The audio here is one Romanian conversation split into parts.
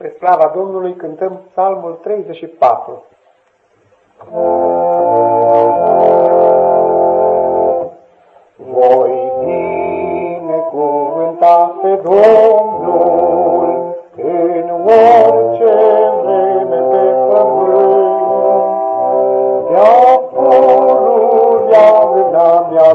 Spre slava Domnului cântăm psalmul 34. Voi binecuvânta pe Domnul în orice vreme pe pământ. De-a pururea mâna mea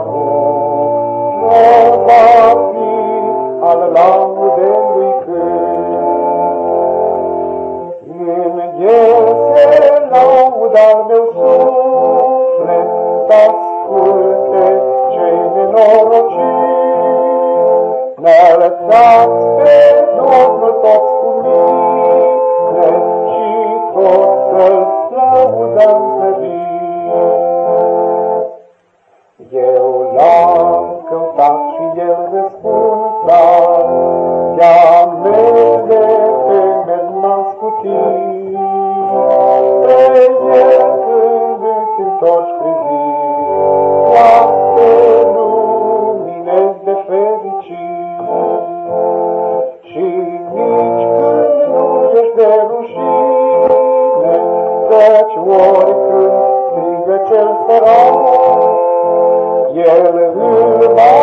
laud al meu suflet, să asculte cei nenorociți. Ne-a pe Domnul toți cu mine și tot să-L laudăm slăvit. Eu l-am căutat și El răspunsa, de-a mele pe merg m-am scutit. Întorci privind, toate lumine de fericit. Și nici când nu ești de rușine, căci oricând strigă cel sărat, el îl va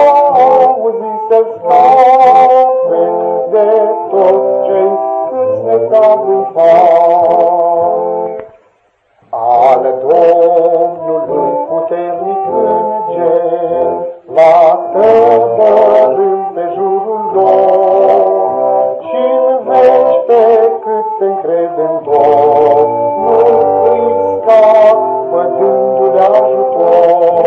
auzi să scape de toți cei câți ne cad în al cât se încrede în Domnul, îi scapă dându-le ajutor.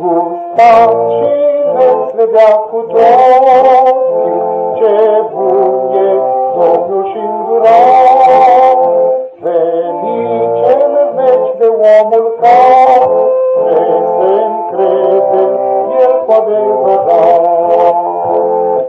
Gustați și veți vedea cu toții ce bun e Domnul și îndurat. de omul care se încrede el cu adevărat.